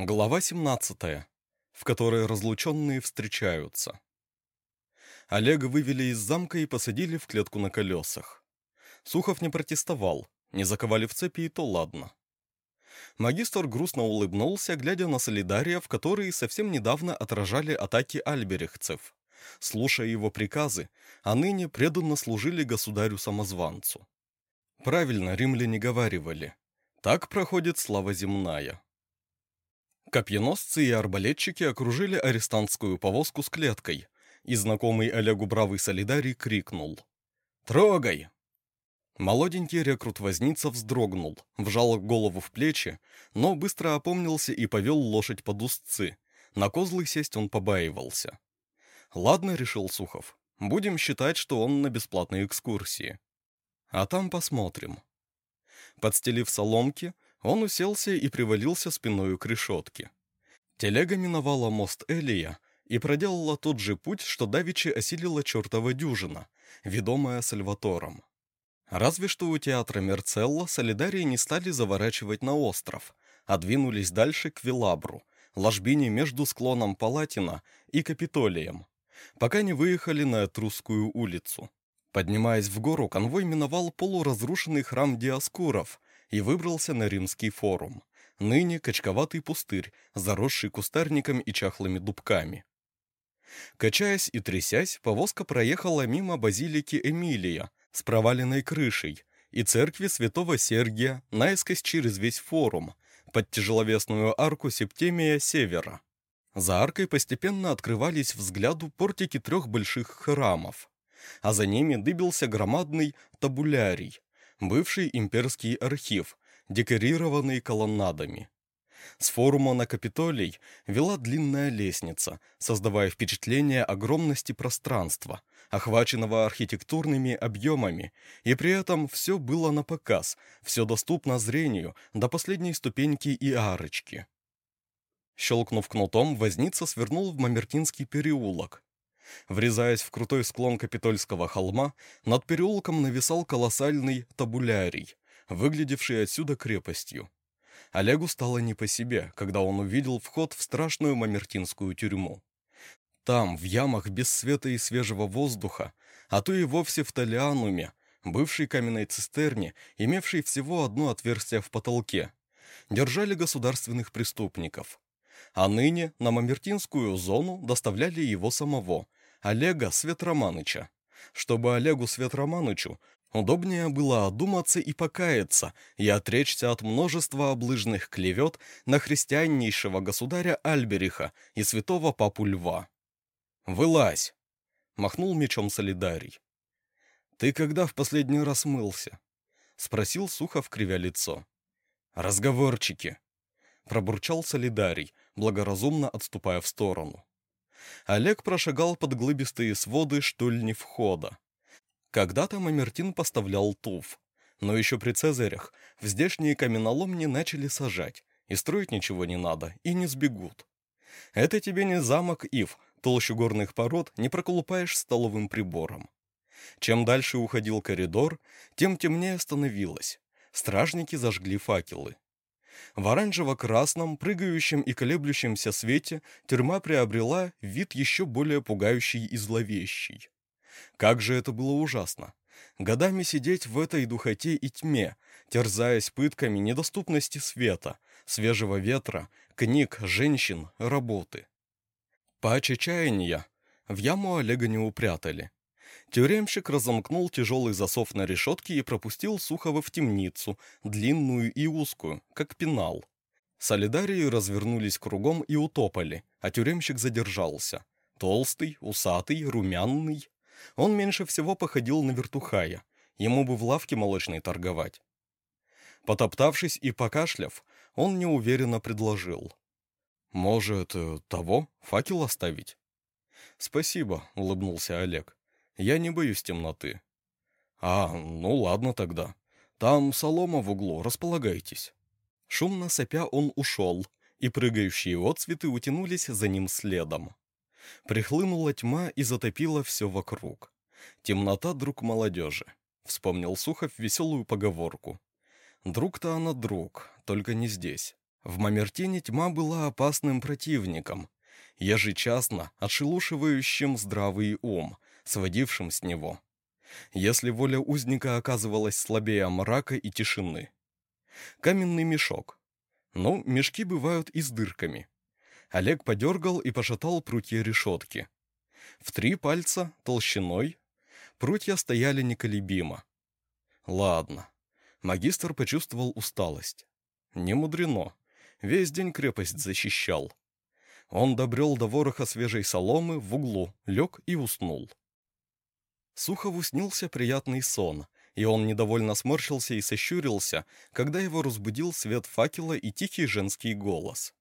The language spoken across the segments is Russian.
Глава 17, в которой разлученные встречаются. Олега вывели из замка и посадили в клетку на колесах. Сухов не протестовал, не заковали в цепи и то ладно. Магистр грустно улыбнулся, глядя на солидариев, которые совсем недавно отражали атаки альберехцев. Слушая его приказы, а ныне преданно служили государю-самозванцу. Правильно римляне говаривали. Так проходит слава земная. Копьеносцы и арбалетчики окружили арестантскую повозку с клеткой, и знакомый Олегу бравый солидарий крикнул «Трогай!». Молоденький рекрут-возница вздрогнул, вжал голову в плечи, но быстро опомнился и повел лошадь под узцы. На козлы сесть он побаивался. «Ладно», — решил Сухов, — «будем считать, что он на бесплатной экскурсии. А там посмотрим». Подстелив соломки, он уселся и привалился спиною к решетке. Телега миновала мост Элия и проделала тот же путь, что давичи осилила чертова дюжина, ведомая Сальватором. Разве что у театра Мерцелла солидарии не стали заворачивать на остров, а двинулись дальше к Вилабру, ложбине между склоном Палатина и Капитолием, пока не выехали на Этрусскую улицу. Поднимаясь в гору, конвой миновал полуразрушенный храм Диаскуров и выбрался на римский форум. Ныне качковатый пустырь, заросший кустарником и чахлыми дубками. Качаясь и трясясь, повозка проехала мимо базилики Эмилия с проваленной крышей и церкви святого Сергия наискось через весь форум, под тяжеловесную арку Септемия Севера. За аркой постепенно открывались взгляду портики трех больших храмов, а за ними дыбился громадный табулярий, бывший имперский архив, декорированный колоннадами. С форума на Капитолий вела длинная лестница, создавая впечатление огромности пространства, охваченного архитектурными объемами, и при этом все было на показ, все доступно зрению до последней ступеньки и арочки. Щелкнув кнутом, возница свернул в Мамертинский переулок, Врезаясь в крутой склон Капитольского холма, над переулком нависал колоссальный табулярий, выглядевший отсюда крепостью. Олегу стало не по себе, когда он увидел вход в страшную мамертинскую тюрьму. Там, в ямах без света и свежего воздуха, а то и вовсе в Толиануме, бывшей каменной цистерне, имевшей всего одно отверстие в потолке, держали государственных преступников. А ныне на Мамертинскую зону доставляли его самого, Олега Светроманыча. Чтобы Олегу Светроманычу удобнее было одуматься и покаяться, и отречься от множества облыжных клевет на христианнейшего государя Альбериха и святого папу Льва. «Вылазь!» — махнул мечом солидарий. «Ты когда в последний раз мылся?» — спросил Сухов, кривя лицо. «Разговорчики!» — пробурчал солидарий, благоразумно отступая в сторону. Олег прошагал под глыбистые своды штульни входа. Когда-то Мамертин поставлял туф, но еще при Цезарях в здешние каменоломни начали сажать, и строить ничего не надо, и не сбегут. Это тебе не замок Ив, толщу горных пород не проколупаешь столовым прибором. Чем дальше уходил коридор, тем темнее становилось. Стражники зажгли факелы. В оранжево-красном, прыгающем и колеблющемся свете тюрьма приобрела вид еще более пугающий и зловещий. Как же это было ужасно! Годами сидеть в этой духоте и тьме, терзаясь пытками недоступности света, свежего ветра, книг, женщин, работы. По чаяния в яму Олега не упрятали. Тюремщик разомкнул тяжелый засов на решетке и пропустил Сухова в темницу, длинную и узкую, как пенал. Солидарии развернулись кругом и утопали, а тюремщик задержался. Толстый, усатый, румяный. Он меньше всего походил на вертухая. Ему бы в лавке молочной торговать. Потоптавшись и покашляв, он неуверенно предложил. «Может, э, того, факел оставить?» «Спасибо», — улыбнулся Олег. Я не боюсь темноты. А, ну ладно тогда. Там солома в углу, располагайтесь. Шумно сопя он ушел, и прыгающие отцветы утянулись за ним следом. Прихлынула тьма и затопила все вокруг. Темнота — друг молодежи. Вспомнил Сухов веселую поговорку. Друг-то она друг, только не здесь, В Мамертине тьма была опасным противником, ежечасно отшелушивающим здравый ум, сводившим с него. Если воля узника оказывалась слабее мрака и тишины. Каменный мешок. Ну, мешки бывают и с дырками. Олег подергал и пошатал прутья решетки. В три пальца, толщиной, прутья стояли неколебимо. Ладно. Магистр почувствовал усталость. Не мудрено. Весь день крепость защищал. Он добрел до вороха свежей соломы в углу, лег и уснул. Сухову снился приятный сон, и он недовольно сморщился и сощурился, когда его разбудил свет факела и тихий женский голос.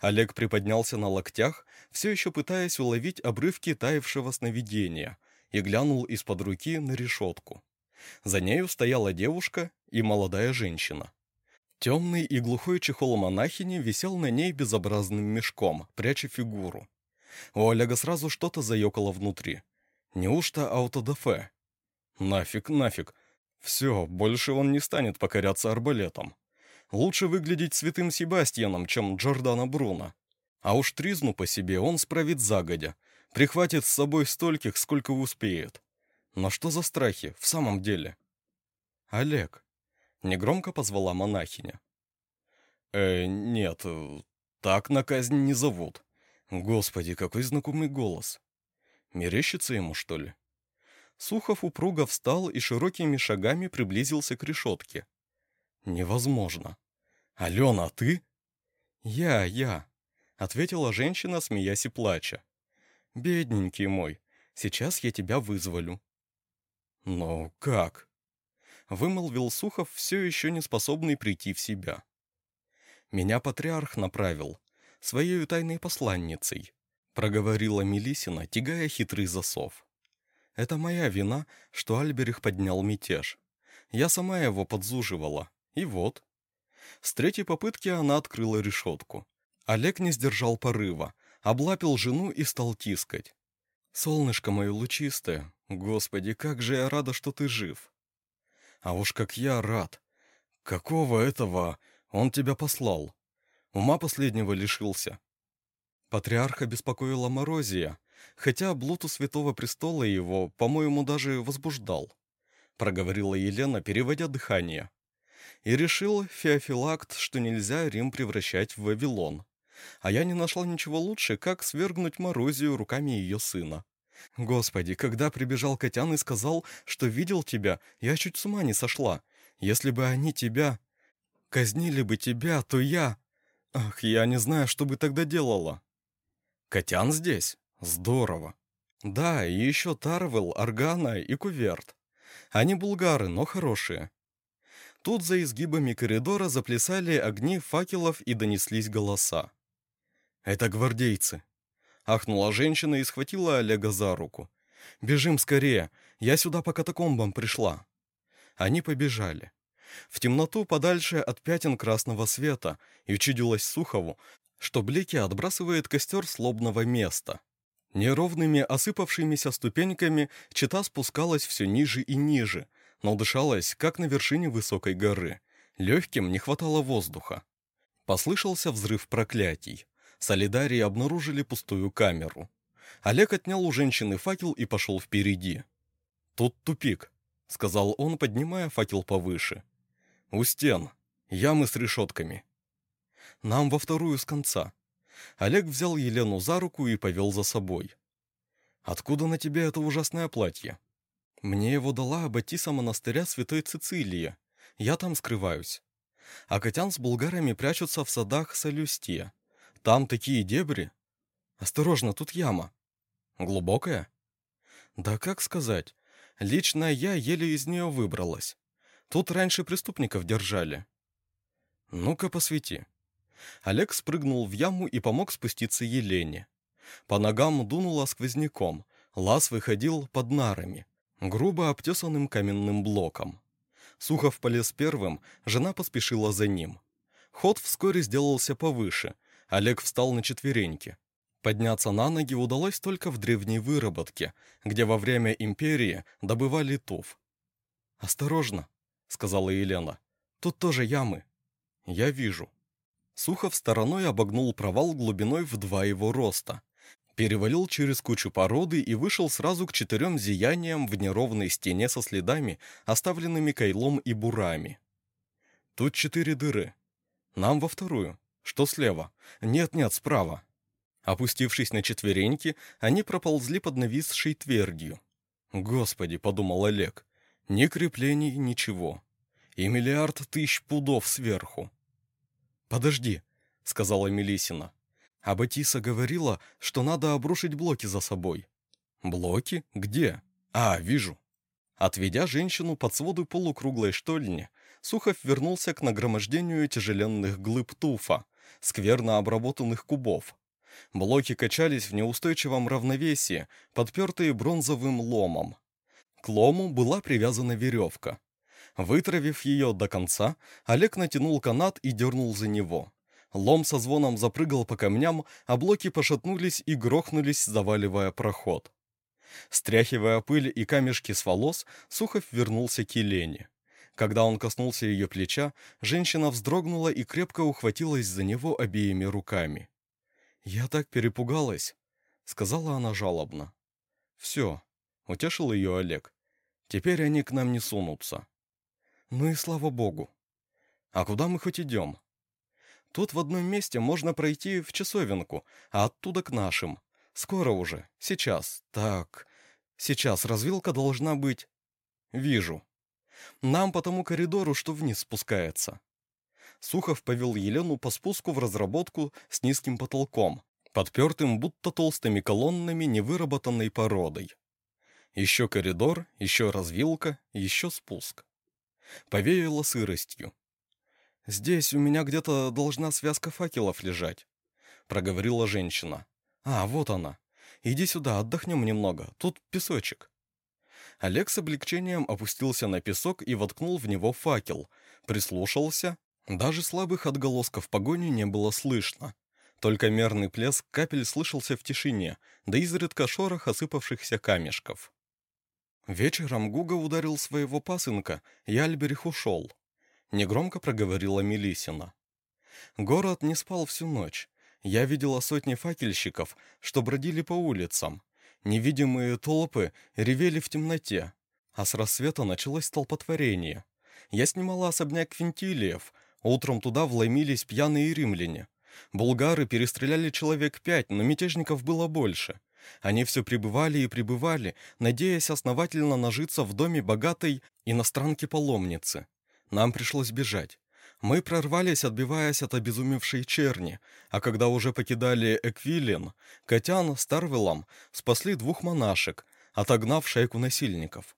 Олег приподнялся на локтях, все еще пытаясь уловить обрывки таявшего сновидения, и глянул из-под руки на решетку. За нею стояла девушка и молодая женщина. Темный и глухой чехол монахини висел на ней безобразным мешком, пряча фигуру. У Олега сразу что-то заёкало внутри. Неужто аутодафе? Нафиг, нафиг. Все, больше он не станет покоряться арбалетом. Лучше выглядеть святым Себастьяном, чем Джордана Бруно. А уж тризну по себе он справит загодя. Прихватит с собой стольких, сколько успеет. Но что за страхи в самом деле? Олег. Негромко позвала монахиня. «Э, нет, так на казнь не зовут. Господи, какой знакомый голос. Мерещится ему, что ли?» Сухов упруго встал и широкими шагами приблизился к решетке. «Невозможно. Алена, ты?» «Я, я», — ответила женщина, смеясь и плача. «Бедненький мой, сейчас я тебя вызволю». «Но как?» вымолвил Сухов, все еще не способный прийти в себя. «Меня патриарх направил, своей тайной посланницей», проговорила Мелисина, тягая хитрый засов. «Это моя вина, что Альберих поднял мятеж. Я сама его подзуживала, и вот». С третьей попытки она открыла решетку. Олег не сдержал порыва, облапил жену и стал тискать. «Солнышко мое лучистое, господи, как же я рада, что ты жив!» А уж как я рад. Какого этого он тебя послал? Ума последнего лишился. Патриарха беспокоила Морозия, хотя блуд у Святого Престола его, по-моему, даже возбуждал. Проговорила Елена, переводя дыхание. И решил Феофилакт, что нельзя Рим превращать в Вавилон. А я не нашла ничего лучше, как свергнуть Морозию руками ее сына. Господи, когда прибежал Котян и сказал, что видел тебя, я чуть с ума не сошла. Если бы они тебя... Казнили бы тебя, то я... Ах, я не знаю, что бы тогда делала. Котян здесь? Здорово. Да, и еще Тарвел, Аргана и Куверт. Они булгары, но хорошие. Тут за изгибами коридора заплясали огни факелов и донеслись голоса. «Это гвардейцы», Ахнула женщина и схватила Олега за руку. «Бежим скорее! Я сюда по катакомбам пришла!» Они побежали. В темноту подальше от пятен красного света, и чудилось Сухову, что блики отбрасывает костер слобного места. Неровными осыпавшимися ступеньками чита спускалась все ниже и ниже, но дышалась, как на вершине высокой горы. Легким не хватало воздуха. Послышался взрыв проклятий. Солидарии обнаружили пустую камеру. Олег отнял у женщины факел и пошел впереди. «Тут тупик», — сказал он, поднимая факел повыше. «У стен. Ямы с решетками. Нам во вторую с конца». Олег взял Елену за руку и повел за собой. «Откуда на тебе это ужасное платье?» «Мне его дала аббатиса монастыря Святой Цицилии. Я там скрываюсь. А Котян с булгарами прячутся в садах Солюстия. Там такие дебри. Осторожно, тут яма. Глубокая? Да как сказать. Лично я еле из нее выбралась. Тут раньше преступников держали. Ну-ка, посвети. Олег спрыгнул в яму и помог спуститься Елене. По ногам дунуло сквозняком. Лаз выходил под нарами, грубо обтесанным каменным блоком. Сухов полез первым, жена поспешила за ним. Ход вскоре сделался повыше, Олег встал на четвереньки. Подняться на ноги удалось только в древней выработке, где во время империи добывали туф. «Осторожно», — сказала Елена. «Тут тоже ямы». «Я вижу». Сухов стороной обогнул провал глубиной в два его роста. Перевалил через кучу породы и вышел сразу к четырем зияниям в неровной стене со следами, оставленными кайлом и бурами. Тут четыре дыры. Нам во вторую. Что слева? Нет-нет, справа. Опустившись на четвереньки, они проползли под нависшей твердью. «Господи», — подумал Олег, — «ни креплений, ничего. И миллиард тысяч пудов сверху». «Подожди», — сказала Мелисина. А Батиса говорила, что надо обрушить блоки за собой. «Блоки? Где? А, вижу». Отведя женщину под своды полукруглой штольни, Сухов вернулся к нагромождению тяжеленных глыб туфа, скверно обработанных кубов. Блоки качались в неустойчивом равновесии, подпертые бронзовым ломом. К лому была привязана веревка. Вытравив ее до конца, Олег натянул канат и дернул за него. Лом со звоном запрыгал по камням, а блоки пошатнулись и грохнулись, заваливая проход. Стряхивая пыль и камешки с волос, Сухов вернулся к Елене. Когда он коснулся ее плеча, женщина вздрогнула и крепко ухватилась за него обеими руками. «Я так перепугалась», — сказала она жалобно. «Все», — утешил ее Олег. «Теперь они к нам не сунутся». Ну и слава богу. А куда мы хоть идем? Тут в одном месте можно пройти в часовенку, а оттуда к нашим. Скоро уже. Сейчас. Так. Сейчас развилка должна быть. Вижу. Нам по тому коридору, что вниз спускается. Сухов повел Елену по спуску в разработку с низким потолком, подпертым будто толстыми колоннами невыработанной породой. Еще коридор, еще развилка, еще спуск. Повеяло сыростью. «Здесь у меня где-то должна связка факелов лежать», — проговорила женщина. «А, вот она. Иди сюда, отдохнем немного. Тут песочек». Олег с облегчением опустился на песок и воткнул в него факел. Прислушался. Даже слабых отголосков погони не было слышно. Только мерный плеск капель слышался в тишине, да изредка шорох осыпавшихся камешков. Вечером Гуга ударил своего пасынка, и Альберих ушел. Негромко проговорила Мелисина. Город не спал всю ночь. Я видела сотни факельщиков, что бродили по улицам. Невидимые толпы ревели в темноте, а с рассвета началось столпотворение. Я снимала особняк Квинтилиев. Утром туда вломились пьяные римляне. Булгары перестреляли человек пять, но мятежников было больше. Они все пребывали и пребывали, надеясь основательно нажиться в доме богатой иностранки-паломницы. Нам пришлось бежать. Мы прорвались, отбиваясь от обезумевшей черни, а когда уже покидали Эквилин, Котян с Тарвелом спасли двух монашек, отогнав шайку насильников.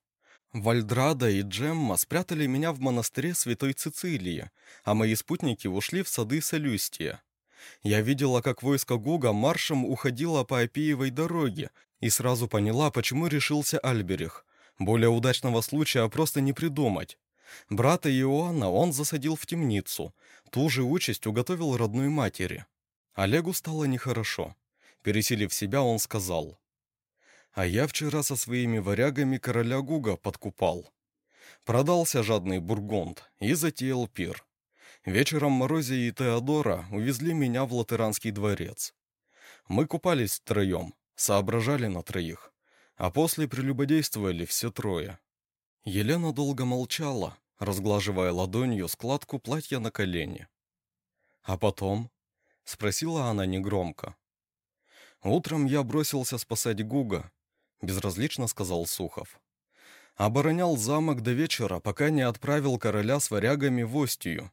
Вальдрада и Джемма спрятали меня в монастыре Святой Цицилии, а мои спутники ушли в сады Солюстия. Я видела, как войско Гуга маршем уходило по Апиевой дороге, и сразу поняла, почему решился Альберих. Более удачного случая просто не придумать. Брата Иоанна он засадил в темницу. Ту же участь уготовил родной матери. Олегу стало нехорошо. Пересилив себя, он сказал. «А я вчера со своими варягами короля Гуга подкупал. Продался жадный бургунд и затеял пир. Вечером Морозия и Теодора увезли меня в Латеранский дворец. Мы купались втроем, соображали на троих, а после прелюбодействовали все трое. Елена долго молчала, разглаживая ладонью складку платья на колени. «А потом?» — спросила она негромко. «Утром я бросился спасать Гуга», — безразлично сказал Сухов. «Оборонял замок до вечера, пока не отправил короля с варягами в Остию,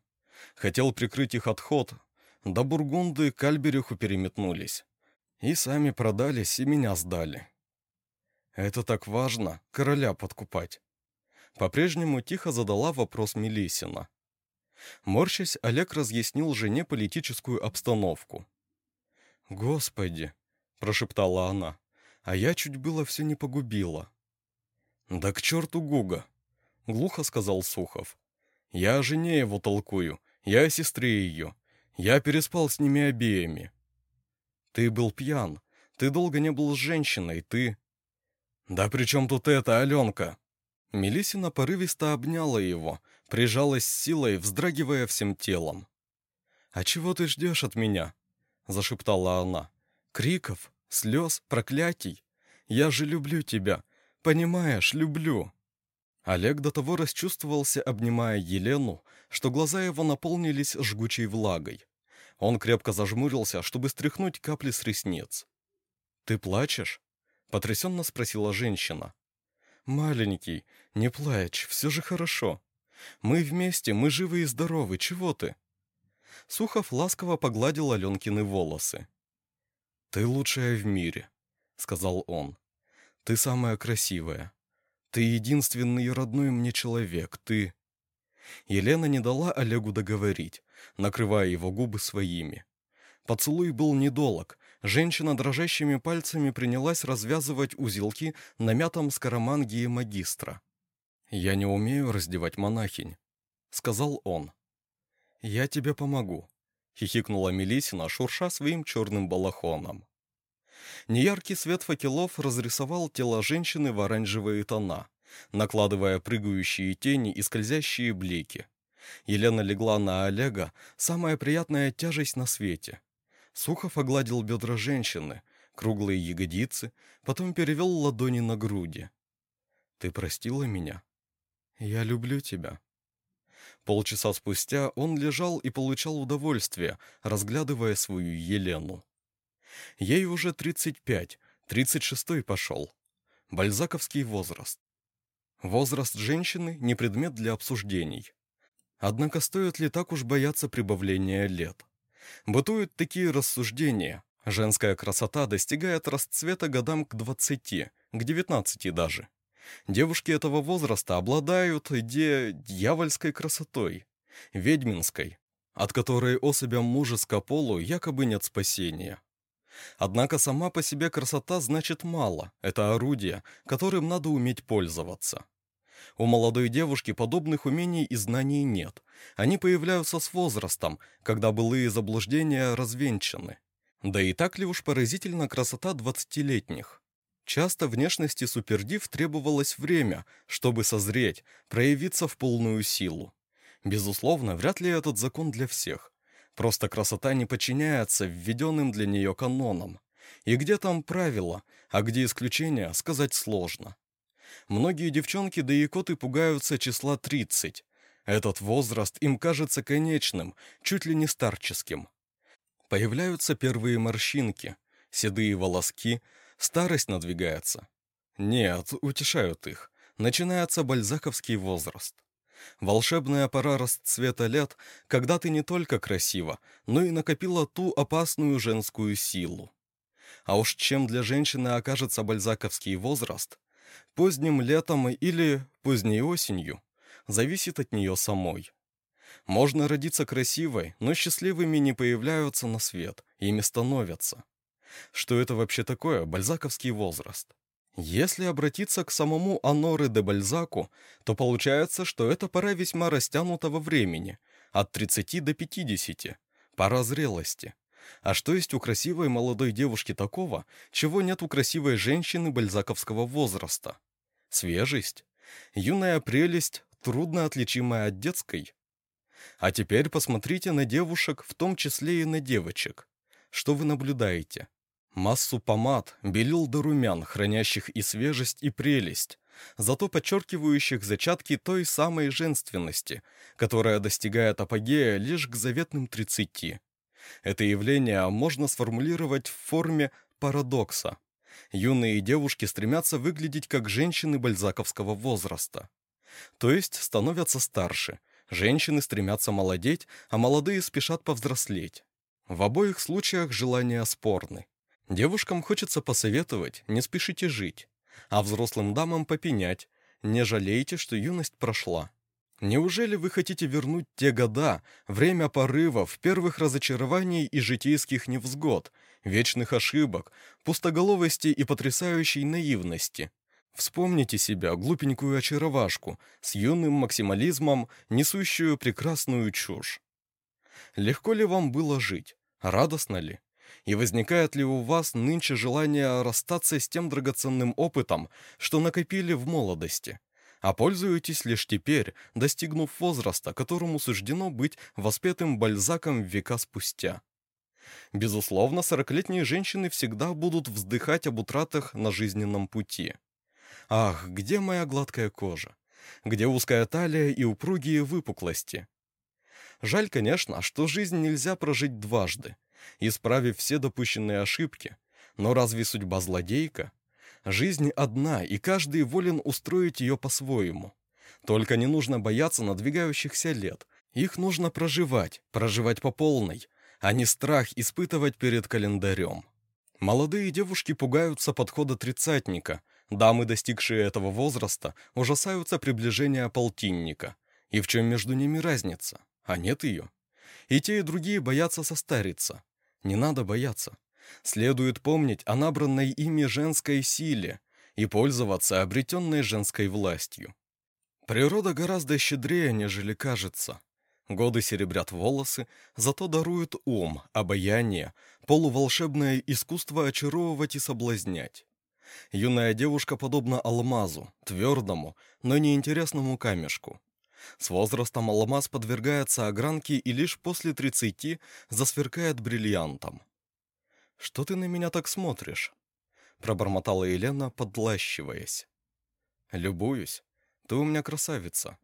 Хотел прикрыть их отход, да бургунды к Альбериху переметнулись. И сами продались, и меня сдали. Это так важно, короля подкупать. По-прежнему тихо задала вопрос Мелисина. Морщась, Олег разъяснил жене политическую обстановку. «Господи!» — прошептала она. «А я чуть было все не погубила». «Да к черту Гуга!» — глухо сказал Сухов. «Я о жене его толкую, я о сестре ее. Я переспал с ними обеими. Ты был пьян. Ты долго не был с женщиной. Ты... Да при чем тут это, Аленка? Мелисина порывисто обняла его, прижалась силой, вздрагивая всем телом. «А чего ты ждешь от меня?» — зашептала она. «Криков, слез, проклятий. Я же люблю тебя. Понимаешь, люблю». Олег до того расчувствовался, обнимая Елену, что глаза его наполнились жгучей влагой. Он крепко зажмурился, чтобы стряхнуть капли с ресниц. «Ты плачешь?» — потрясенно спросила женщина. «Маленький, не плачь, все же хорошо. Мы вместе, мы живы и здоровы, чего ты?» Сухов ласково погладил Аленкины волосы. «Ты лучшая в мире», — сказал он. «Ты самая красивая. Ты единственный родной мне человек, ты...» Елена не дала Олегу договорить, накрывая его губы своими. Поцелуй был недолог. Женщина дрожащими пальцами принялась развязывать узелки на мятом скоромангии магистра. «Я не умею раздевать монахинь», — сказал он. «Я тебе помогу», — хихикнула Мелисина, шурша своим черным балахоном. Неяркий свет факелов разрисовал тело женщины в оранжевые тона, накладывая прыгающие тени и скользящие блики. Елена легла на Олега, самая приятная тяжесть на свете. Сухов огладил бедра женщины, круглые ягодицы, потом перевел ладони на груди. «Ты простила меня? Я люблю тебя». Полчаса спустя он лежал и получал удовольствие, разглядывая свою Елену. Ей уже 35, 36-й пошел. Бальзаковский возраст. Возраст женщины не предмет для обсуждений. Однако стоит ли так уж бояться прибавления лет? Бытуют такие рассуждения. Женская красота достигает расцвета годам к 20, к 19 даже. Девушки этого возраста обладают де дьявольской красотой, ведьминской, от которой особям мужеско полу якобы нет спасения. Однако сама по себе красота значит мало, это орудие, которым надо уметь пользоваться. У молодой девушки подобных умений и знаний нет. Они появляются с возрастом, когда былые заблуждения развенчаны. Да и так ли уж поразительна красота двадцатилетних? Часто внешности супердив требовалось время, чтобы созреть, проявиться в полную силу. Безусловно, вряд ли этот закон для всех. Просто красота не подчиняется введенным для нее канонам. И где там правила, а где исключения, сказать сложно. Многие девчонки да и пугаются числа 30. Этот возраст им кажется конечным, чуть ли не старческим. Появляются первые морщинки, седые волоски, старость надвигается. Нет, утешают их. Начинается бальзаковский возраст. Волшебная пора расцвета лет, когда ты не только красива, но и накопила ту опасную женскую силу. А уж чем для женщины окажется бальзаковский возраст, поздним летом или поздней осенью, зависит от нее самой. Можно родиться красивой, но счастливыми не появляются на свет, ими становятся. Что это вообще такое бальзаковский возраст? Если обратиться к самому Аноре де Бальзаку, то получается, что это пора весьма растянутого времени, от 30 до 50, пора зрелости. А что есть у красивой молодой девушки такого, чего нет у красивой женщины бальзаковского возраста? Свежесть. Юная прелесть, трудно отличимая от детской. А теперь посмотрите на девушек, в том числе и на девочек. Что вы наблюдаете? Массу помад, белил до румян, хранящих и свежесть, и прелесть, зато подчеркивающих зачатки той самой женственности, которая достигает апогея лишь к заветным тридцати. Это явление можно сформулировать в форме парадокса. Юные девушки стремятся выглядеть как женщины бальзаковского возраста. То есть становятся старше. Женщины стремятся молодеть, а молодые спешат повзрослеть. В обоих случаях желания спорны. Девушкам хочется посоветовать, не спешите жить, а взрослым дамам попенять, не жалейте, что юность прошла. Неужели вы хотите вернуть те года, время порывов, первых разочарований и житейских невзгод, вечных ошибок, пустоголовости и потрясающей наивности? Вспомните себя, глупенькую очаровашку, с юным максимализмом, несущую прекрасную чушь. Легко ли вам было жить? Радостно ли? И возникает ли у вас нынче желание расстаться с тем драгоценным опытом, что накопили в молодости? а пользуетесь лишь теперь, достигнув возраста, которому суждено быть воспетым бальзаком века спустя. Безусловно, сорокалетние женщины всегда будут вздыхать об утратах на жизненном пути. Ах, где моя гладкая кожа? Где узкая талия и упругие выпуклости? Жаль, конечно, что жизнь нельзя прожить дважды, исправив все допущенные ошибки, но разве судьба злодейка? Жизнь одна, и каждый волен устроить ее по-своему. Только не нужно бояться надвигающихся лет. Их нужно проживать, проживать по полной, а не страх испытывать перед календарем. Молодые девушки пугаются подхода тридцатника, дамы, достигшие этого возраста, ужасаются приближения полтинника. И в чем между ними разница? А нет ее. И те, и другие боятся состариться. Не надо бояться. Следует помнить о набранной ими женской силе и пользоваться обретенной женской властью. Природа гораздо щедрее, нежели кажется. Годы серебрят волосы, зато даруют ум, обаяние, полуволшебное искусство очаровывать и соблазнять. Юная девушка подобна алмазу, твердому, но неинтересному камешку. С возрастом алмаз подвергается огранке и лишь после тридцати засверкает бриллиантом. «Что ты на меня так смотришь?» Пробормотала Елена, подлащиваясь. «Любуюсь. Ты у меня красавица».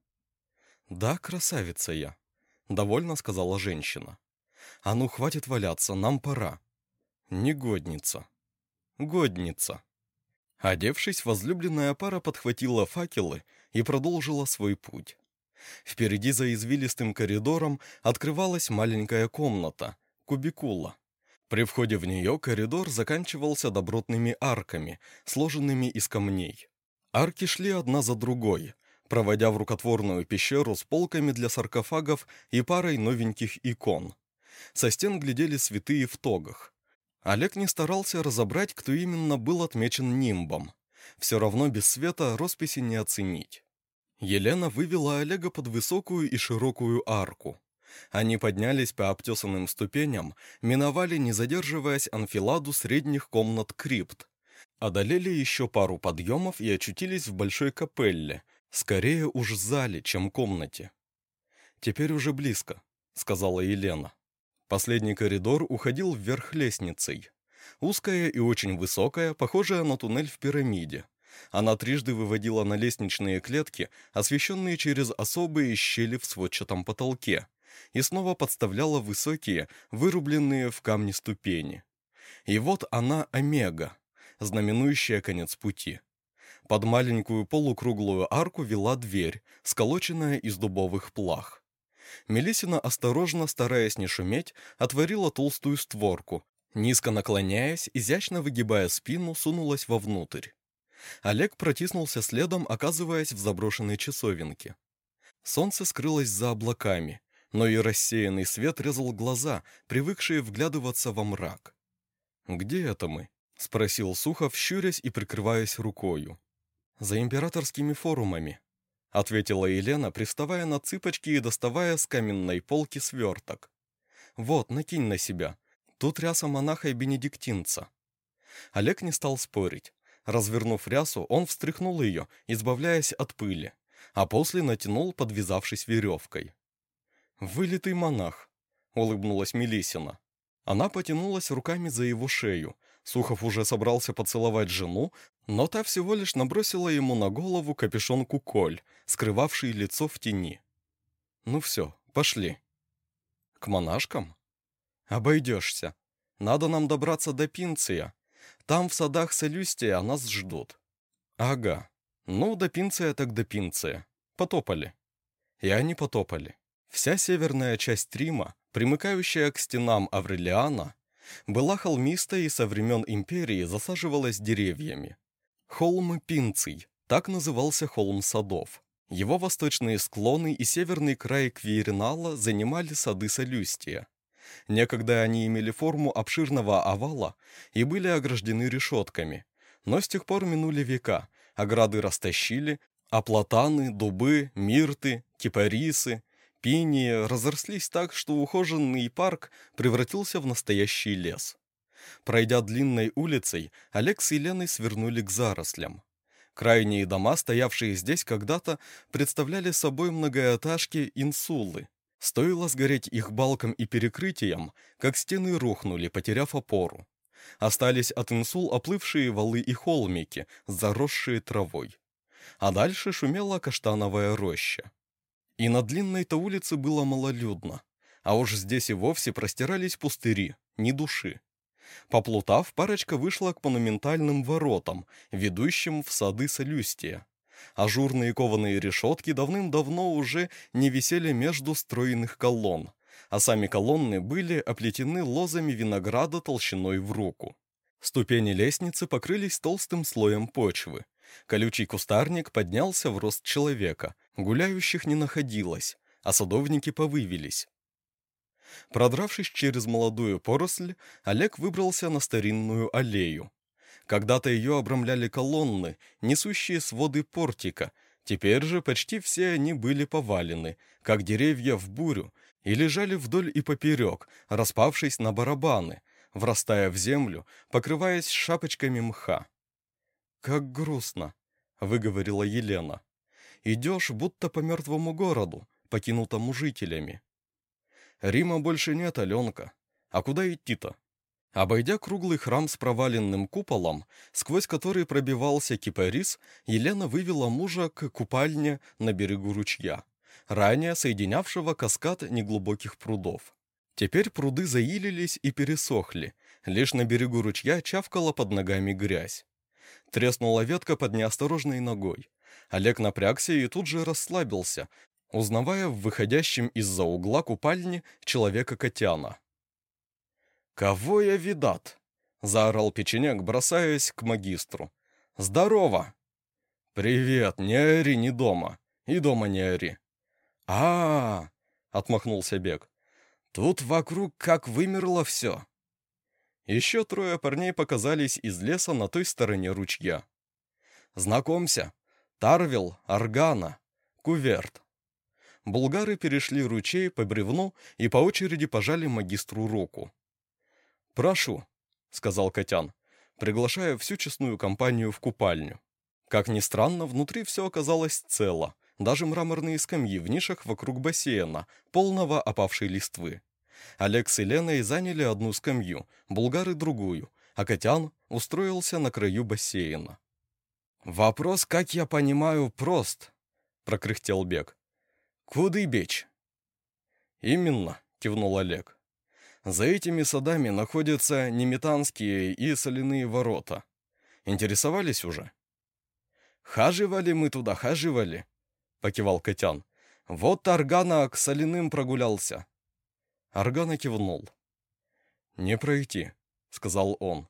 «Да, красавица я», — довольно сказала женщина. «А ну, хватит валяться, нам пора». «Негодница». «Годница». Одевшись, возлюбленная пара подхватила факелы и продолжила свой путь. Впереди за извилистым коридором открывалась маленькая комната, кубикула. При входе в нее коридор заканчивался добротными арками, сложенными из камней. Арки шли одна за другой, проводя в рукотворную пещеру с полками для саркофагов и парой новеньких икон. Со стен глядели святые в тогах. Олег не старался разобрать, кто именно был отмечен нимбом. Все равно без света росписи не оценить. Елена вывела Олега под высокую и широкую арку. Они поднялись по обтесанным ступеням, миновали, не задерживаясь, анфиладу средних комнат крипт. Одолели еще пару подъемов и очутились в большой капелле, скорее уж зале, чем комнате. «Теперь уже близко», — сказала Елена. Последний коридор уходил вверх лестницей. Узкая и очень высокая, похожая на туннель в пирамиде. Она трижды выводила на лестничные клетки, освещенные через особые щели в сводчатом потолке, и снова подставляла высокие, вырубленные в камне ступени. И вот она Омега, знаменующая конец пути. Под маленькую полукруглую арку вела дверь, сколоченная из дубовых плах. Мелисина, осторожно, стараясь не шуметь, отворила толстую створку, низко наклоняясь, изящно выгибая спину, сунулась вовнутрь. Олег протиснулся следом, оказываясь в заброшенной часовенке. Солнце скрылось за облаками, но и рассеянный свет резал глаза, привыкшие вглядываться во мрак. «Где это мы?» — спросил Сухов, щурясь и прикрываясь рукою. «За императорскими форумами», — ответила Елена, приставая на цыпочки и доставая с каменной полки сверток. «Вот, накинь на себя. Тут ряса монаха и бенедиктинца». Олег не стал спорить. Развернув рясу, он встряхнул ее, избавляясь от пыли, а после натянул, подвязавшись веревкой. «Вылитый монах», — улыбнулась Мелисина. Она потянулась руками за его шею. Сухов уже собрался поцеловать жену, но та всего лишь набросила ему на голову капюшон куколь, скрывавший лицо в тени. «Ну все, пошли». «К монашкам?» «Обойдешься. Надо нам добраться до Пинция. Там в садах Солюстия нас ждут». «Ага. Ну, до Пинция так до Пинция. Потопали». И они потопали. Вся северная часть Рима, примыкающая к стенам Аврелиана, была холмистой и со времен империи засаживалась деревьями. Холм Пинций, так назывался холм садов. Его восточные склоны и северный край Квиеринала занимали сады Солюстия. Некогда они имели форму обширного овала и были ограждены решетками. Но с тех пор минули века, ограды растащили, а платаны, дубы, мирты, кипарисы, Пинии разрослись так, что ухоженный парк превратился в настоящий лес. Пройдя длинной улицей, Олег с Еленой свернули к зарослям. Крайние дома, стоявшие здесь когда-то, представляли собой многоэтажки инсулы. Стоило сгореть их балкам и перекрытиям, как стены рухнули, потеряв опору. Остались от инсул оплывшие валы и холмики, заросшие травой. А дальше шумела каштановая роща. И на длинной-то улице было малолюдно. А уж здесь и вовсе простирались пустыри, ни души. Поплутав, парочка вышла к монументальным воротам, ведущим в сады Солюстия. Ажурные кованые решетки давным-давно уже не висели между стройных колонн, а сами колонны были оплетены лозами винограда толщиной в руку. Ступени лестницы покрылись толстым слоем почвы. Колючий кустарник поднялся в рост человека, гуляющих не находилось, а садовники повывелись. Продравшись через молодую поросль, Олег выбрался на старинную аллею. Когда-то ее обрамляли колонны, несущие своды портика, теперь же почти все они были повалены, как деревья в бурю, и лежали вдоль и поперек, распавшись на барабаны, врастая в землю, покрываясь шапочками мха. «Как грустно», — выговорила Елена. «Идешь будто по мертвому городу, покинутому жителями». Рима больше нет, Аленка. А куда идти-то? Обойдя круглый храм с проваленным куполом, сквозь который пробивался кипарис, Елена вывела мужа к купальне на берегу ручья, ранее соединявшего каскад неглубоких прудов. Теперь пруды заилились и пересохли, лишь на берегу ручья чавкала под ногами грязь. Треснула ветка под неосторожной ногой. Олег напрягся и тут же расслабился, узнавая в выходящем из-за угла купальни человека-котяна. «Кого я видат?» — заорал печенек, бросаясь к магистру. «Здорово!» «Привет, не ори, не дома. И дома не ори». А -а -а, отмахнулся Бег. «Тут вокруг как вымерло все». Еще трое парней показались из леса на той стороне ручья. «Знакомься, Тарвил, Аргана, Куверт». Булгары перешли ручей по бревну и по очереди пожали магистру руку. «Прошу», — сказал Котян, приглашая всю честную компанию в купальню. Как ни странно, внутри все оказалось цело, даже мраморные скамьи в нишах вокруг бассейна, полного опавшей листвы. Олег с Еленой заняли одну скамью, булгары другую, а Котян устроился на краю бассейна. «Вопрос, как я понимаю, прост», — прокряхтел Бег. «Куды бечь?» «Именно», — кивнул Олег. «За этими садами находятся неметанские и соляные ворота. Интересовались уже?» «Хаживали мы туда, хаживали», — покивал Котян. «Вот Аргана к соляным прогулялся». Аргана кивнул. «Не пройти», — сказал он.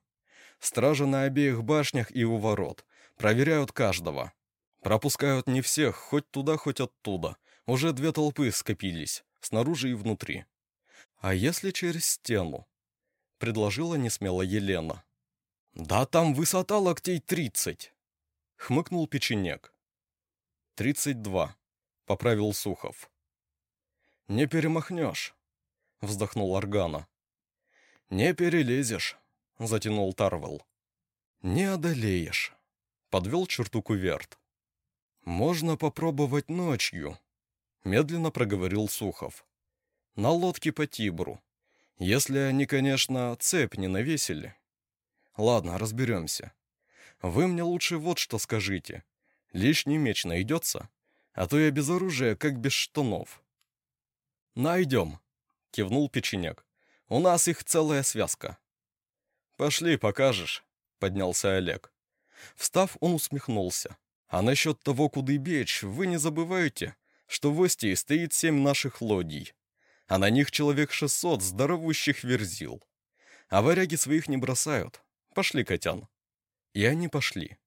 «Стражи на обеих башнях и у ворот. Проверяют каждого. Пропускают не всех, хоть туда, хоть оттуда. Уже две толпы скопились, снаружи и внутри. «А если через стену?» — предложила несмело Елена. «Да там высота локтей тридцать!» — хмыкнул печенек. «Тридцать два», — поправил Сухов. «Не перемахнешь», — вздохнул Аргана. «Не перелезешь», — затянул Тарвел. «Не одолеешь», — подвел черту Куверт. «Можно попробовать ночью», медленно проговорил Сухов. На лодке по Тибру. Если они, конечно, цепь не навесили. Ладно, разберемся. Вы мне лучше вот что скажите. Лишний меч найдется? А то я без оружия, как без штанов. Найдем, кивнул печенек. У нас их целая связка. Пошли, покажешь, поднялся Олег. Встав, он усмехнулся. А насчет того, куда бечь, вы не забывайте, что в Остии стоит семь наших лодий, а на них человек шестьсот здоровущих верзил. А варяги своих не бросают. Пошли, Котян. И они пошли.